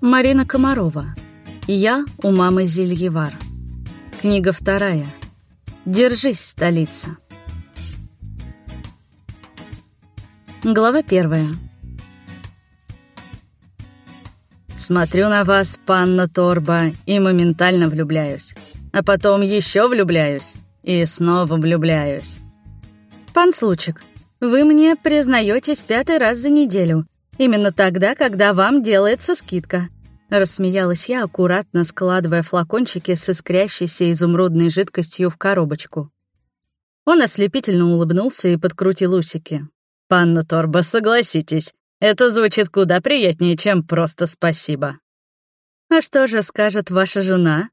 Марина Комарова. Я у мамы Зельевар. Книга вторая. Держись, столица. Глава первая. Смотрю на вас, панна Торба, и моментально влюбляюсь. А потом еще влюбляюсь. И снова влюбляюсь. Пан Случик, вы мне признаетесь пятый раз за неделю, Именно тогда, когда вам делается скидка. Рассмеялась я, аккуратно складывая флакончики с искрящейся изумрудной жидкостью в коробочку. Он ослепительно улыбнулся и подкрутил усики. «Панна Торба, согласитесь, это звучит куда приятнее, чем просто спасибо». «А что же скажет ваша жена?»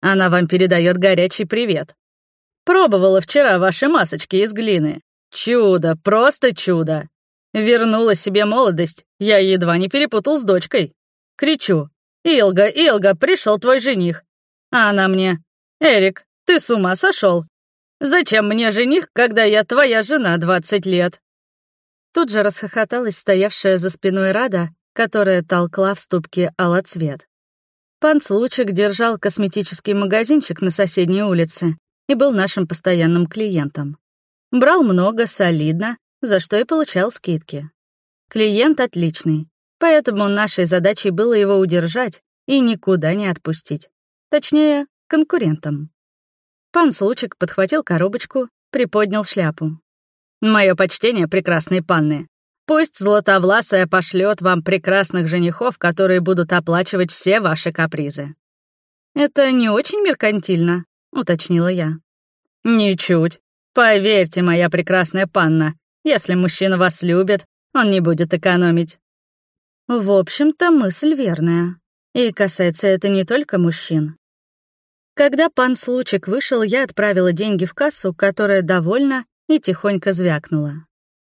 «Она вам передает горячий привет. Пробовала вчера ваши масочки из глины. Чудо, просто чудо. Вернула себе молодость, я едва не перепутал с дочкой. Кричу. «Илга, Илга, пришел твой жених!» А она мне. «Эрик, ты с ума сошел? Зачем мне жених, когда я твоя жена 20 лет?» Тут же расхохоталась стоявшая за спиной Рада, которая толкла в ступке алоцвет. Пан Случик держал косметический магазинчик на соседней улице и был нашим постоянным клиентом. Брал много, солидно, за что и получал скидки. Клиент отличный, поэтому нашей задачей было его удержать и никуда не отпустить. Точнее, конкурентам. Пан Случик подхватил коробочку, приподнял шляпу. «Мое почтение, прекрасные панны. Пусть Златовласая пошлет вам прекрасных женихов, которые будут оплачивать все ваши капризы». «Это не очень меркантильно», — уточнила я. «Ничуть. Поверьте, моя прекрасная панна, если мужчина вас любит, он не будет экономить». В общем-то, мысль верная. И касается это не только мужчин. Когда пан Случик вышел, я отправила деньги в кассу, которая довольна и тихонько звякнула.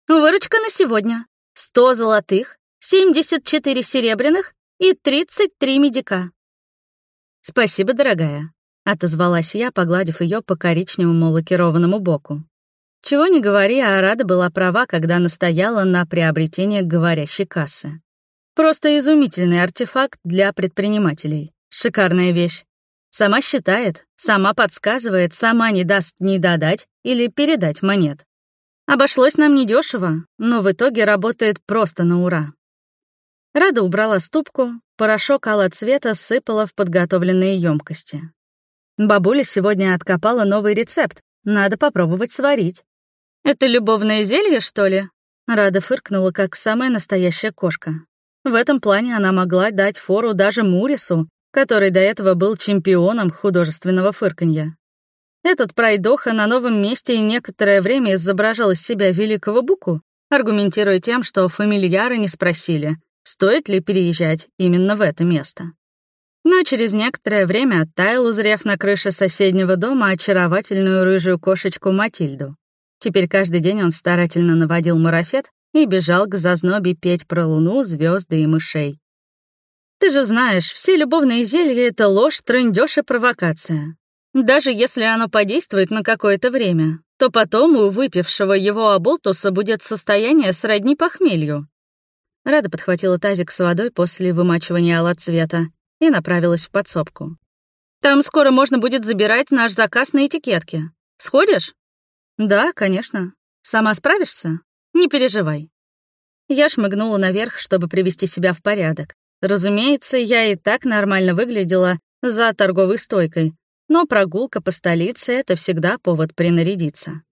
«Выручка на сегодня. 100 золотых, 74 серебряных и 33 медика». «Спасибо, дорогая», — отозвалась я, погладив ее по коричневому лакированному боку. Чего не говори, а Рада была права, когда настояла на приобретении говорящей кассы. Просто изумительный артефакт для предпринимателей. Шикарная вещь. Сама считает, сама подсказывает, сама не даст ни додать или передать монет. Обошлось нам недешево, но в итоге работает просто на ура. Рада убрала ступку, порошок цвета сыпала в подготовленные емкости. Бабуля сегодня откопала новый рецепт, надо попробовать сварить. «Это любовное зелье, что ли?» Рада фыркнула, как самая настоящая кошка. В этом плане она могла дать фору даже Мурису, который до этого был чемпионом художественного фырканья. Этот пройдоха на новом месте и некоторое время изображал из себя великого буку, аргументируя тем, что фамильяры не спросили, стоит ли переезжать именно в это место. Но через некоторое время оттаял, узрев на крыше соседнего дома очаровательную рыжую кошечку Матильду. Теперь каждый день он старательно наводил марафет и бежал к зазнобе петь про луну, звезды и мышей. Ты же знаешь, все любовные зелья — это ложь, трындёж и провокация. Даже если оно подействует на какое-то время, то потом у выпившего его оболтуса будет состояние сродни похмелью. Рада подхватила тазик с водой после вымачивания алоцвета и направилась в подсобку. «Там скоро можно будет забирать наш заказ на этикетке. Сходишь?» «Да, конечно. Сама справишься? Не переживай». Я шмыгнула наверх, чтобы привести себя в порядок. Разумеется, я и так нормально выглядела за торговой стойкой, но прогулка по столице — это всегда повод принарядиться.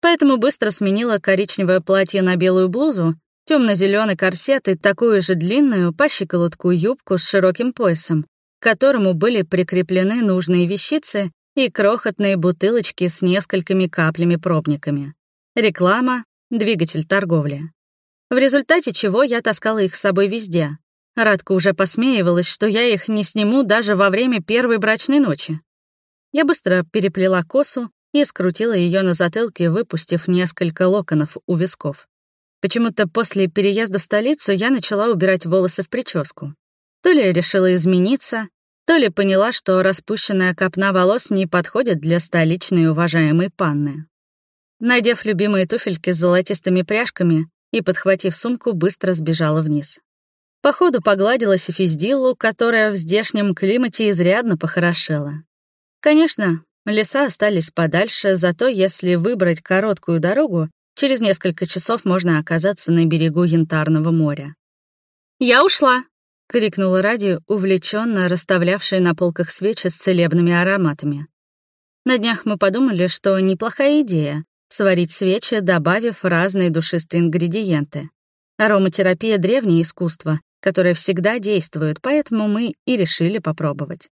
Поэтому быстро сменила коричневое платье на белую блузу, темно зеленый корсет и такую же длинную по щиколотку юбку с широким поясом, к которому были прикреплены нужные вещицы и крохотные бутылочки с несколькими каплями-пробниками. Реклама, двигатель торговли. В результате чего я таскала их с собой везде. Радка уже посмеивалась, что я их не сниму даже во время первой брачной ночи. Я быстро переплела косу и скрутила ее на затылке, выпустив несколько локонов у висков. Почему-то после переезда в столицу я начала убирать волосы в прическу. То ли решила измениться, то ли поняла, что распущенная копна волос не подходит для столичной уважаемой панны. Надев любимые туфельки с золотистыми пряжками и подхватив сумку, быстро сбежала вниз. Походу погладила Сефиздилу, которая в здешнем климате изрядно похорошела. Конечно, леса остались подальше, зато если выбрать короткую дорогу, через несколько часов можно оказаться на берегу Янтарного моря. «Я ушла!» — крикнула Ради, увлеченно расставлявшая на полках свечи с целебными ароматами. На днях мы подумали, что неплохая идея — сварить свечи, добавив разные душистые ингредиенты. Ароматерапия — древнее искусство, которое всегда действует, поэтому мы и решили попробовать.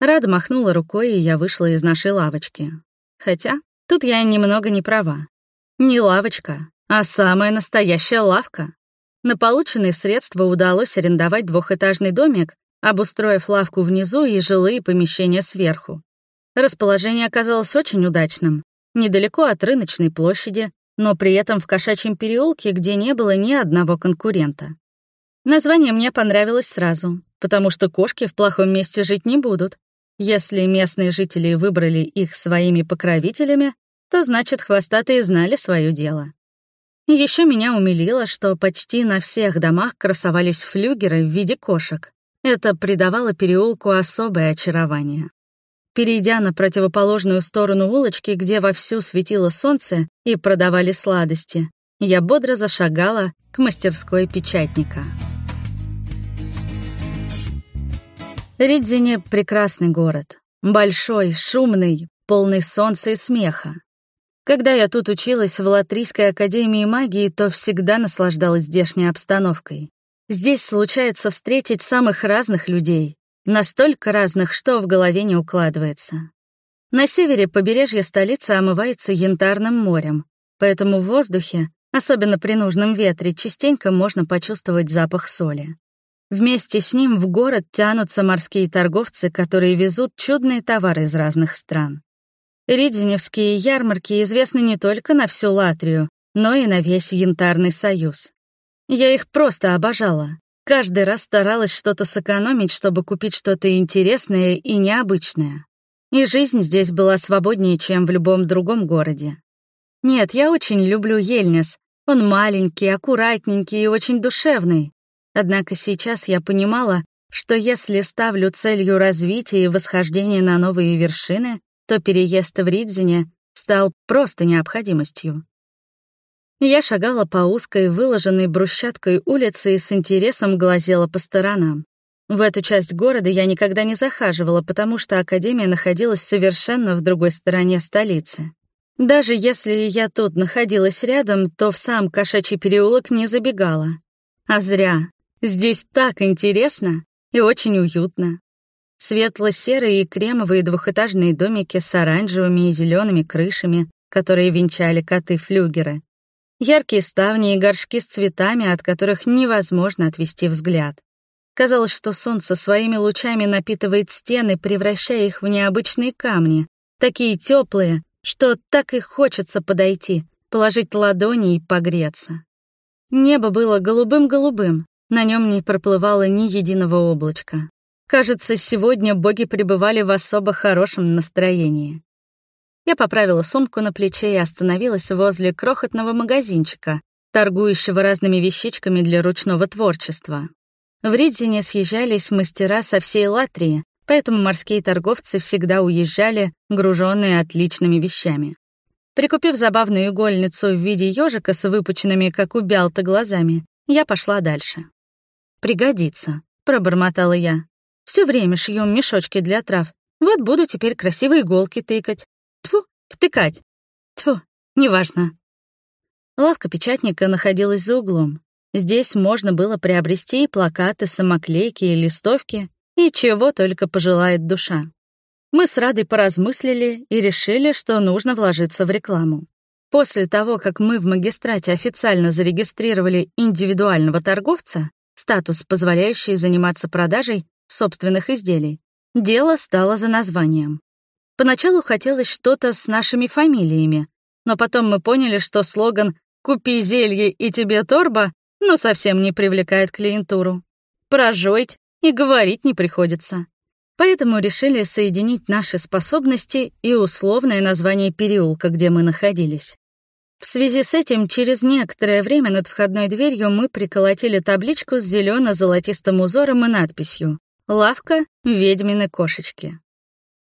Рада махнула рукой, и я вышла из нашей лавочки. Хотя тут я немного не права. Не лавочка, а самая настоящая лавка. На полученные средства удалось арендовать двухэтажный домик, обустроив лавку внизу и жилые помещения сверху. Расположение оказалось очень удачным. Недалеко от рыночной площади, но при этом в кошачьем переулке, где не было ни одного конкурента. Название мне понравилось сразу, потому что кошки в плохом месте жить не будут. Если местные жители выбрали их своими покровителями, то значит, хвостатые знали свое дело. Еще меня умилило, что почти на всех домах красовались флюгеры в виде кошек. Это придавало переулку особое очарование. Перейдя на противоположную сторону улочки, где вовсю светило солнце и продавали сладости, я бодро зашагала к мастерской печатника. Ридзине — прекрасный город. Большой, шумный, полный солнца и смеха. Когда я тут училась в Латрийской академии магии, то всегда наслаждалась здешней обстановкой. Здесь случается встретить самых разных людей, Настолько разных, что в голове не укладывается. На севере побережье столицы омывается янтарным морем, поэтому в воздухе, особенно при нужном ветре, частенько можно почувствовать запах соли. Вместе с ним в город тянутся морские торговцы, которые везут чудные товары из разных стран. Ридзеневские ярмарки известны не только на всю Латрию, но и на весь Янтарный союз. Я их просто обожала. Каждый раз старалась что-то сэкономить, чтобы купить что-то интересное и необычное. И жизнь здесь была свободнее, чем в любом другом городе. Нет, я очень люблю Ельнес. Он маленький, аккуратненький и очень душевный. Однако сейчас я понимала, что если ставлю целью развития и восхождения на новые вершины, то переезд в Ридзине стал просто необходимостью. Я шагала по узкой, выложенной брусчаткой улице и с интересом глазела по сторонам. В эту часть города я никогда не захаживала, потому что Академия находилась совершенно в другой стороне столицы. Даже если я тут находилась рядом, то в сам кошачий переулок не забегала. А зря. Здесь так интересно и очень уютно. Светло-серые и кремовые двухэтажные домики с оранжевыми и зелеными крышами, которые венчали коты-флюгеры. Яркие ставни и горшки с цветами, от которых невозможно отвести взгляд. Казалось, что солнце своими лучами напитывает стены, превращая их в необычные камни, такие теплые, что так и хочется подойти, положить ладони и погреться. Небо было голубым-голубым, на нем не проплывало ни единого облачка. Кажется, сегодня боги пребывали в особо хорошем настроении. Я поправила сумку на плече и остановилась возле крохотного магазинчика, торгующего разными вещичками для ручного творчества. В Ридзине съезжались мастера со всей Латрии, поэтому морские торговцы всегда уезжали, груженные отличными вещами. Прикупив забавную игольницу в виде ежика с выпученными, как у Бялта, глазами, я пошла дальше. «Пригодится», — пробормотала я. Все время шьем мешочки для трав. Вот буду теперь красивые иголки тыкать. Тьфу, втыкать. Тьфу, неважно. Лавка печатника находилась за углом. Здесь можно было приобрести и плакаты, самоклейки и листовки, и чего только пожелает душа. Мы с Радой поразмыслили и решили, что нужно вложиться в рекламу. После того, как мы в магистрате официально зарегистрировали индивидуального торговца, статус, позволяющий заниматься продажей собственных изделий, дело стало за названием. Поначалу хотелось что-то с нашими фамилиями, но потом мы поняли, что слоган «Купи зелье и тебе торба» ну совсем не привлекает клиентуру. Прожоить и говорить не приходится. Поэтому решили соединить наши способности и условное название переулка, где мы находились. В связи с этим через некоторое время над входной дверью мы приколотили табличку с зелено-золотистым узором и надписью «Лавка ведьмины кошечки».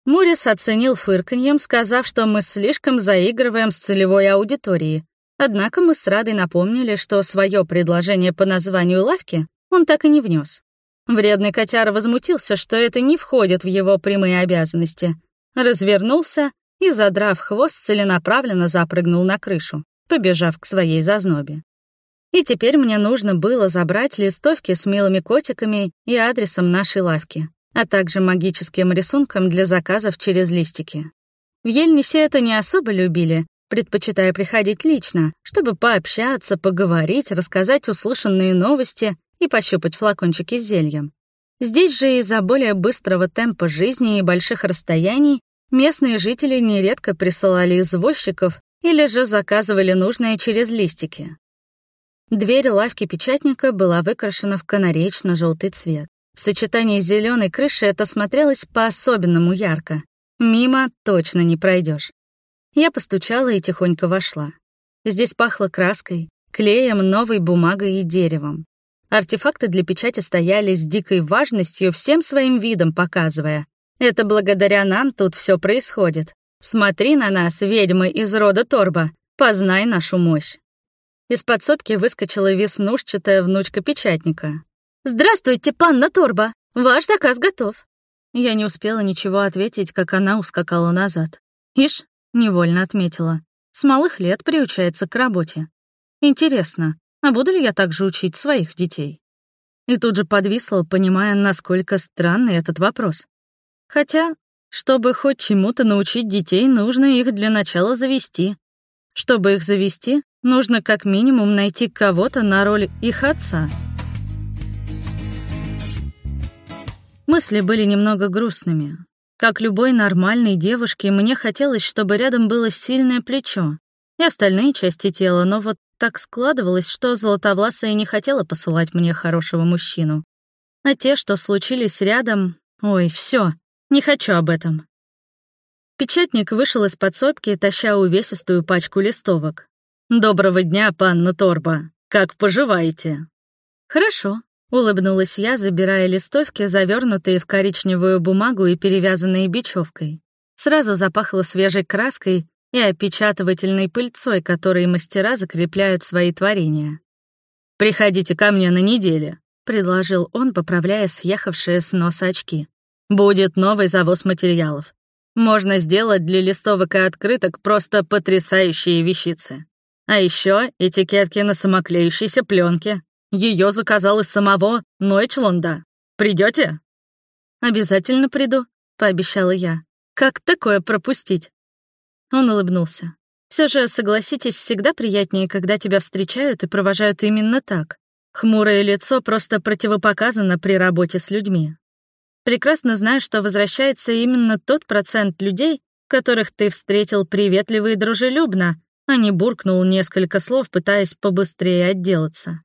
Мурис оценил фырканьем, сказав, что мы слишком заигрываем с целевой аудиторией. Однако мы с Радой напомнили, что свое предложение по названию лавки он так и не внес. Вредный котяр возмутился, что это не входит в его прямые обязанности. Развернулся и, задрав хвост, целенаправленно запрыгнул на крышу побежав к своей зазнобе. И теперь мне нужно было забрать листовки с милыми котиками и адресом нашей лавки, а также магическим рисунком для заказов через листики. В Ельнисе это не особо любили, предпочитая приходить лично, чтобы пообщаться, поговорить, рассказать услышанные новости и пощупать флакончики с зельем. Здесь же из-за более быстрого темпа жизни и больших расстояний местные жители нередко присылали извозчиков или же заказывали нужное через листики. Дверь лавки печатника была выкрашена в канареечно-желтый цвет. В сочетании с зеленой крышей это смотрелось по-особенному ярко. Мимо точно не пройдешь. Я постучала и тихонько вошла. Здесь пахло краской, клеем, новой бумагой и деревом. Артефакты для печати стояли с дикой важностью, всем своим видом показывая. Это благодаря нам тут все происходит. Смотри на нас, ведьмы из рода Торба, познай нашу мощь. Из подсобки выскочила веснушчатая внучка печатника. «Здравствуйте, панна Торба! Ваш заказ готов!» Я не успела ничего ответить, как она ускакала назад. «Ишь», — невольно отметила, — «с малых лет приучается к работе. Интересно, а буду ли я также учить своих детей?» И тут же подвисла, понимая, насколько странный этот вопрос. Хотя чтобы хоть чему-то научить детей, нужно их для начала завести. Чтобы их завести, нужно как минимум найти кого-то на роль их отца. Мысли были немного грустными. Как любой нормальной девушке, мне хотелось, чтобы рядом было сильное плечо и остальные части тела, но вот так складывалось, что Золотовласая не хотела посылать мне хорошего мужчину. А те, что случились рядом... Ой, все, не хочу об этом. Печатник вышел из подсобки, таща увесистую пачку листовок. «Доброго дня, панна Торба. Как поживаете?» «Хорошо», — улыбнулась я, забирая листовки, завернутые в коричневую бумагу и перевязанные бечевкой. Сразу запахло свежей краской и опечатывательной пыльцой, которой мастера закрепляют свои творения. «Приходите ко мне на неделе», — предложил он, поправляя съехавшие с носа очки. Будет новый завоз материалов. Можно сделать для листовок и открыток просто потрясающие вещицы. А еще этикетки на самоклеющейся пленке. Ее заказал из самого Нойчланда. Придете? Обязательно приду, пообещала я. Как такое пропустить? Он улыбнулся. Все же, согласитесь, всегда приятнее, когда тебя встречают и провожают именно так. Хмурое лицо просто противопоказано при работе с людьми. Прекрасно знаю, что возвращается именно тот процент людей, которых ты встретил приветливо и дружелюбно, а не буркнул несколько слов, пытаясь побыстрее отделаться.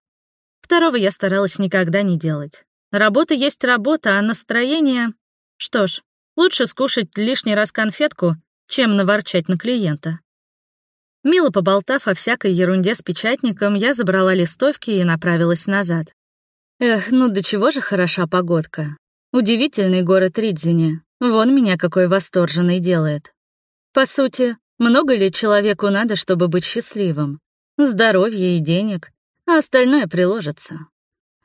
Второго я старалась никогда не делать. Работа есть работа, а настроение... Что ж, лучше скушать лишний раз конфетку, чем наворчать на клиента. Мило поболтав о всякой ерунде с печатником, я забрала листовки и направилась назад. Эх, ну до чего же хороша погодка. Удивительный город Ридзине. Вон меня какой восторженный делает. По сути, много ли человеку надо, чтобы быть счастливым? Здоровье и денег, а остальное приложится.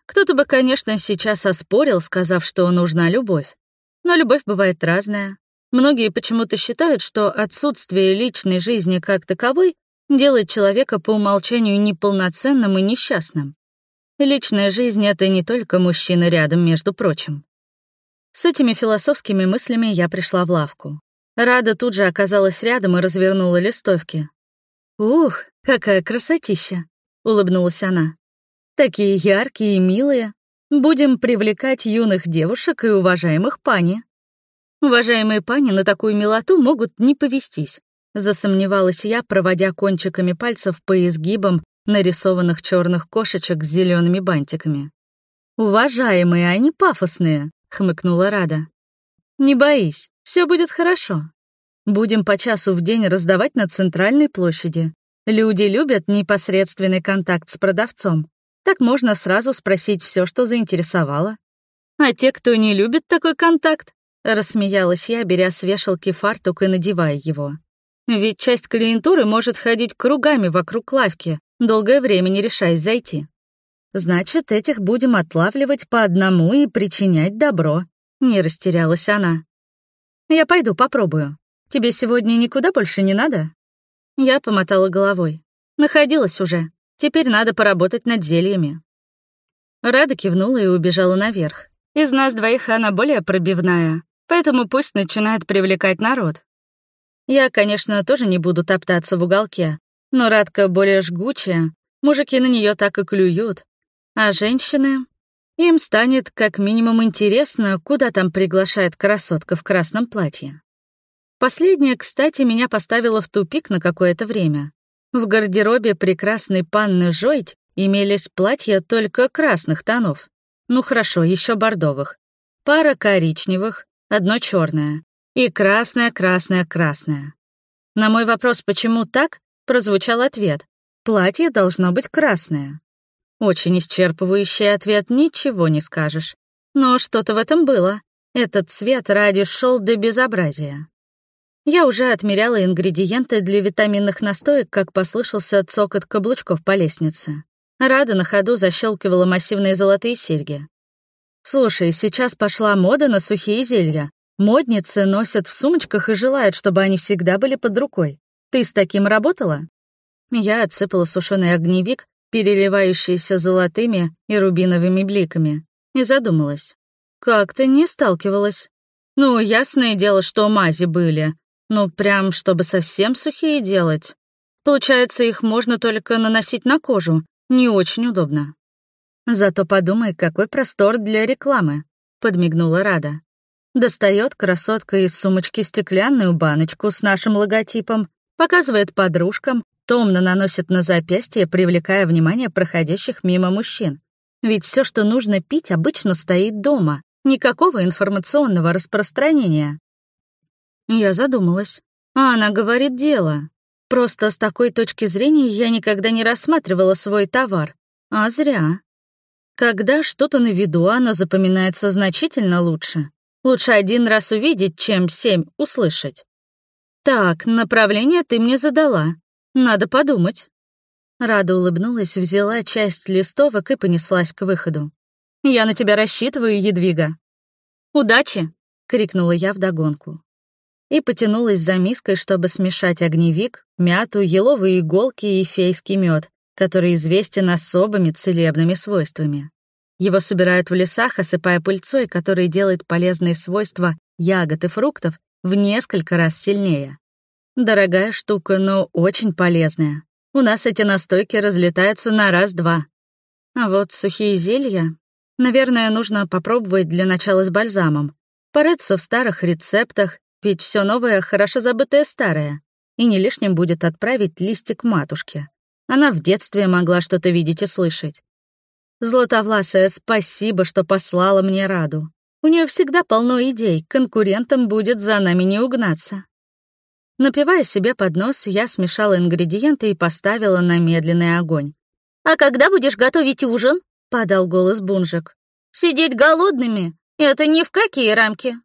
Кто-то бы, конечно, сейчас оспорил, сказав, что нужна любовь. Но любовь бывает разная. Многие почему-то считают, что отсутствие личной жизни как таковой делает человека по умолчанию неполноценным и несчастным. Личная жизнь — это не только мужчина рядом, между прочим. С этими философскими мыслями я пришла в лавку. Рада тут же оказалась рядом и развернула листовки. «Ух, какая красотища!» — улыбнулась она. «Такие яркие и милые. Будем привлекать юных девушек и уважаемых пани». «Уважаемые пани на такую милоту могут не повестись», — засомневалась я, проводя кончиками пальцев по изгибам нарисованных черных кошечек с зелеными бантиками. «Уважаемые, они а пафосные», — хмыкнула Рада. «Не боись, все будет хорошо. Будем по часу в день раздавать на центральной площади. Люди любят непосредственный контакт с продавцом. Так можно сразу спросить все, что заинтересовало. А те, кто не любит такой контакт, рассмеялась я, беря с вешалки фартук и надевая его. Ведь часть клиентуры может ходить кругами вокруг лавки, долгое время не решаясь зайти. Значит, этих будем отлавливать по одному и причинять добро. Не растерялась она. Я пойду попробую. Тебе сегодня никуда больше не надо? Я помотала головой. Находилась уже. Теперь надо поработать над зельями. Рада кивнула и убежала наверх. Из нас двоих она более пробивная, поэтому пусть начинает привлекать народ. Я, конечно, тоже не буду топтаться в уголке, но Радка более жгучая, мужики на нее так и клюют. А женщины... Им станет как минимум интересно, куда там приглашает красотка в красном платье. Последняя, кстати, меня поставила в тупик на какое-то время. В гардеробе прекрасной панны Жойт имелись платья только красных тонов. Ну хорошо, еще бордовых. Пара коричневых, одно черное. И красное, красное, красное. На мой вопрос, почему так, прозвучал ответ. Платье должно быть красное. Очень исчерпывающий ответ, ничего не скажешь. Но что-то в этом было. Этот цвет ради шел до безобразия. Я уже отмеряла ингредиенты для витаминных настоек, как послышался цокот каблучков по лестнице. Рада на ходу защелкивала массивные золотые серьги. «Слушай, сейчас пошла мода на сухие зелья. Модницы носят в сумочках и желают, чтобы они всегда были под рукой. Ты с таким работала?» Я отсыпала сушеный огневик, переливающийся золотыми и рубиновыми бликами, и задумалась. Как-то не сталкивалась. Ну, ясное дело, что мази были. Ну, прям, чтобы совсем сухие делать. Получается, их можно только наносить на кожу. Не очень удобно. Зато подумай, какой простор для рекламы, подмигнула Рада. Достает красотка из сумочки стеклянную баночку с нашим логотипом, показывает подружкам, томно наносит на запястье, привлекая внимание проходящих мимо мужчин. Ведь все, что нужно пить, обычно стоит дома. Никакого информационного распространения. Я задумалась. А она говорит дело. Просто с такой точки зрения я никогда не рассматривала свой товар. А зря. Когда что-то на виду, оно запоминается значительно лучше. Лучше один раз увидеть, чем семь услышать. Так, направление ты мне задала. Надо подумать. Рада улыбнулась, взяла часть листовок и понеслась к выходу. «Я на тебя рассчитываю, Едвига». «Удачи!» — крикнула я вдогонку. И потянулась за миской, чтобы смешать огневик, мяту, еловые иголки и фейский мед, который известен особыми целебными свойствами. Его собирают в лесах, осыпая пыльцой, который делает полезные свойства ягод и фруктов в несколько раз сильнее. Дорогая штука, но очень полезная. У нас эти настойки разлетаются на раз-два. А вот сухие зелья... Наверное, нужно попробовать для начала с бальзамом. Порыться в старых рецептах, ведь все новое хорошо забытое старое. И не лишним будет отправить листик матушке. Она в детстве могла что-то видеть и слышать. Златовласая, спасибо, что послала мне Раду. У нее всегда полно идей, конкурентам будет за нами не угнаться. Напивая себе под нос, я смешала ингредиенты и поставила на медленный огонь. «А когда будешь готовить ужин?» — подал голос Бунжик. «Сидеть голодными — это ни в какие рамки!»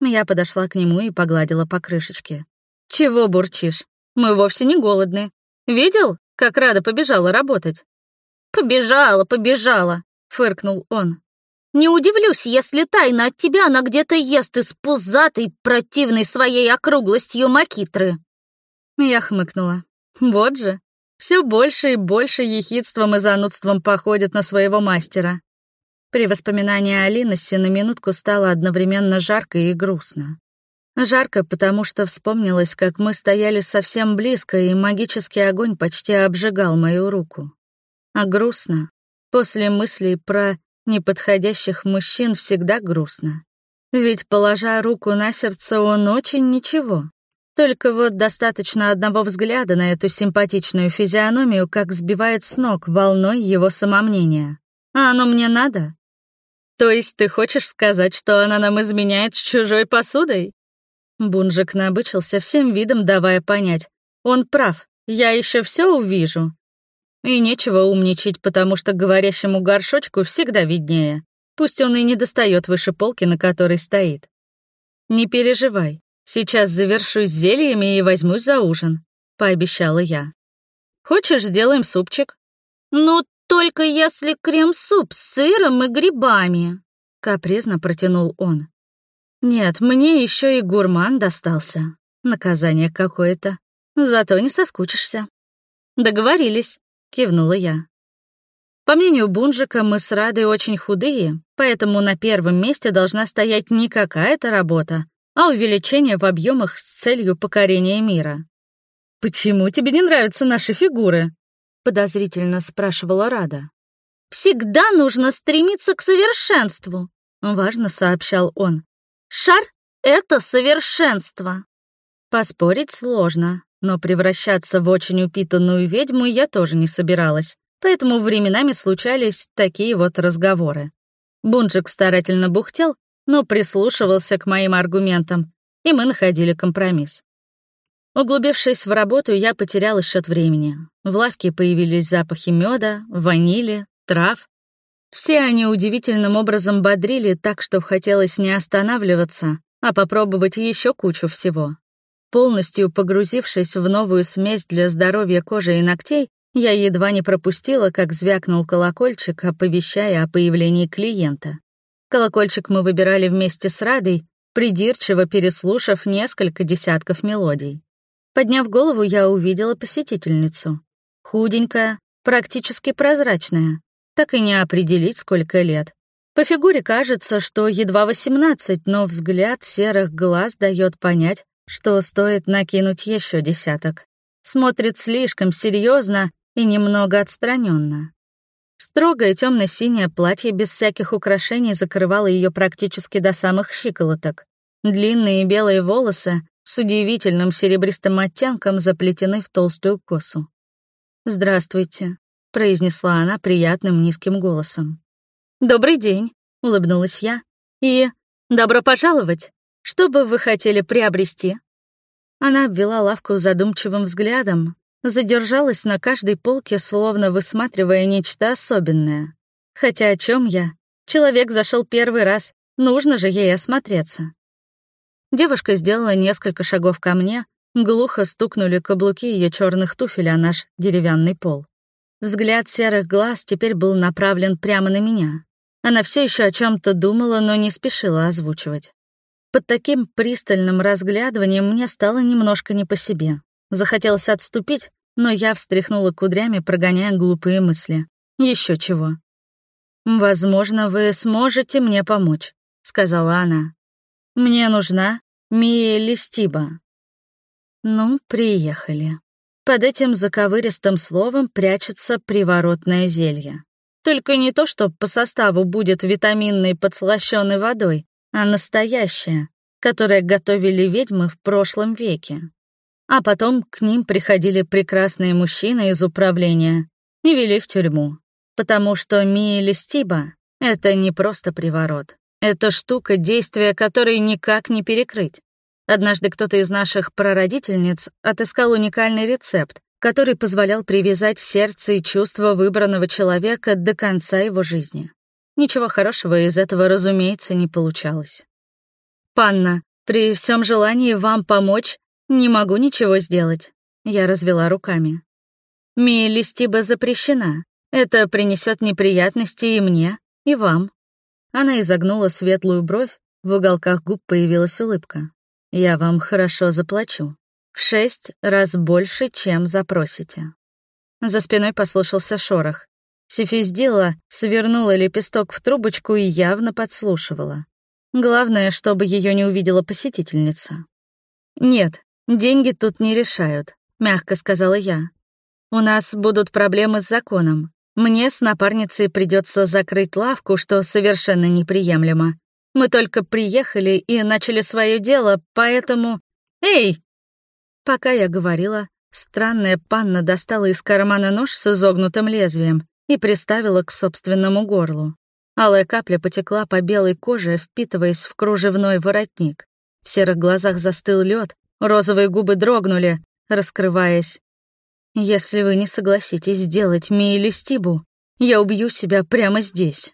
Я подошла к нему и погладила по крышечке. «Чего бурчишь? Мы вовсе не голодны. Видел, как Рада побежала работать?» «Побежала, побежала!» — фыркнул он. Не удивлюсь, если тайно от тебя она где-то ест из пузатой, противной своей округлостью макитры. Я хмыкнула. Вот же. Все больше и больше ехидством и занудством походит на своего мастера. При воспоминании о Линосе на минутку стало одновременно жарко и грустно. Жарко, потому что вспомнилось, как мы стояли совсем близко, и магический огонь почти обжигал мою руку. А грустно после мыслей про неподходящих мужчин всегда грустно. Ведь, положа руку на сердце, он очень ничего. Только вот достаточно одного взгляда на эту симпатичную физиономию, как сбивает с ног волной его самомнения. А оно мне надо? То есть ты хочешь сказать, что она нам изменяет с чужой посудой? Бунжик набычился всем видом, давая понять. Он прав, Я еще все увижу. И нечего умничать, потому что говорящему горшочку всегда виднее. Пусть он и не достает выше полки, на которой стоит. Не переживай, сейчас завершусь зельями и возьмусь за ужин, пообещала я. Хочешь, сделаем супчик? Ну, только если крем-суп с сыром и грибами, капризно протянул он. Нет, мне еще и гурман достался. Наказание какое-то. Зато не соскучишься. Договорились, кивнула я. По мнению Бунжика, мы с Радой очень худые, поэтому на первом месте должна стоять не какая-то работа, а увеличение в объемах с целью покорения мира. «Почему тебе не нравятся наши фигуры?» — подозрительно спрашивала Рада. «Всегда нужно стремиться к совершенству», — важно сообщал он. «Шар — это совершенство». Поспорить сложно, но превращаться в очень упитанную ведьму я тоже не собиралась, поэтому временами случались такие вот разговоры. Бунджик старательно бухтел, но прислушивался к моим аргументам, и мы находили компромисс. Углубившись в работу, я потеряла счет времени. В лавке появились запахи меда, ванили, трав. Все они удивительным образом бодрили так, что хотелось не останавливаться, а попробовать еще кучу всего. Полностью погрузившись в новую смесь для здоровья кожи и ногтей, я едва не пропустила, как звякнул колокольчик, оповещая о появлении клиента. Колокольчик мы выбирали вместе с Радой, придирчиво переслушав несколько десятков мелодий. Подняв голову, я увидела посетительницу. Худенькая, практически прозрачная. Так и не определить, сколько лет. По фигуре кажется, что едва 18, но взгляд серых глаз дает понять, что стоит накинуть еще десяток. Смотрит слишком серьезно и немного отстраненно. Строгое темно-синее платье без всяких украшений закрывало ее практически до самых щиколоток. Длинные белые волосы с удивительным серебристым оттенком заплетены в толстую косу. «Здравствуйте», — произнесла она приятным низким голосом. «Добрый день», — улыбнулась я. «И добро пожаловать!» Что бы вы хотели приобрести?» Она обвела лавку задумчивым взглядом, задержалась на каждой полке, словно высматривая нечто особенное. Хотя о чем я? Человек зашел первый раз, нужно же ей осмотреться. Девушка сделала несколько шагов ко мне, глухо стукнули каблуки ее черных туфель о наш деревянный пол. Взгляд серых глаз теперь был направлен прямо на меня. Она все еще о чем то думала, но не спешила озвучивать. Под таким пристальным разглядыванием мне стало немножко не по себе. Захотелось отступить, но я встряхнула кудрями, прогоняя глупые мысли. Еще чего. «Возможно, вы сможете мне помочь», — сказала она. «Мне нужна Мия Листиба». Ну, приехали. Под этим заковыристым словом прячется приворотное зелье. Только не то, что по составу будет витаминной подслащенной водой, а настоящее, которое готовили ведьмы в прошлом веке. А потом к ним приходили прекрасные мужчины из управления и вели в тюрьму. Потому что Мия Стиба — это не просто приворот. Это штука, действия которой никак не перекрыть. Однажды кто-то из наших прародительниц отыскал уникальный рецепт, который позволял привязать сердце и чувства выбранного человека до конца его жизни. Ничего хорошего из этого, разумеется, не получалось. «Панна, при всем желании вам помочь не могу ничего сделать», — я развела руками. «Миелистиба запрещена. Это принесет неприятности и мне, и вам». Она изогнула светлую бровь, в уголках губ появилась улыбка. «Я вам хорошо заплачу. В шесть раз больше, чем запросите». За спиной послышался шорох. Сифиздила свернула лепесток в трубочку и явно подслушивала. Главное, чтобы ее не увидела посетительница. «Нет, деньги тут не решают», — мягко сказала я. «У нас будут проблемы с законом. Мне с напарницей придется закрыть лавку, что совершенно неприемлемо. Мы только приехали и начали свое дело, поэтому... Эй!» Пока я говорила, странная панна достала из кармана нож с изогнутым лезвием и приставила к собственному горлу. Алая капля потекла по белой коже, впитываясь в кружевной воротник. В серых глазах застыл лед, розовые губы дрогнули, раскрываясь. Если вы не согласитесь сделать Миели Стибу, я убью себя прямо здесь.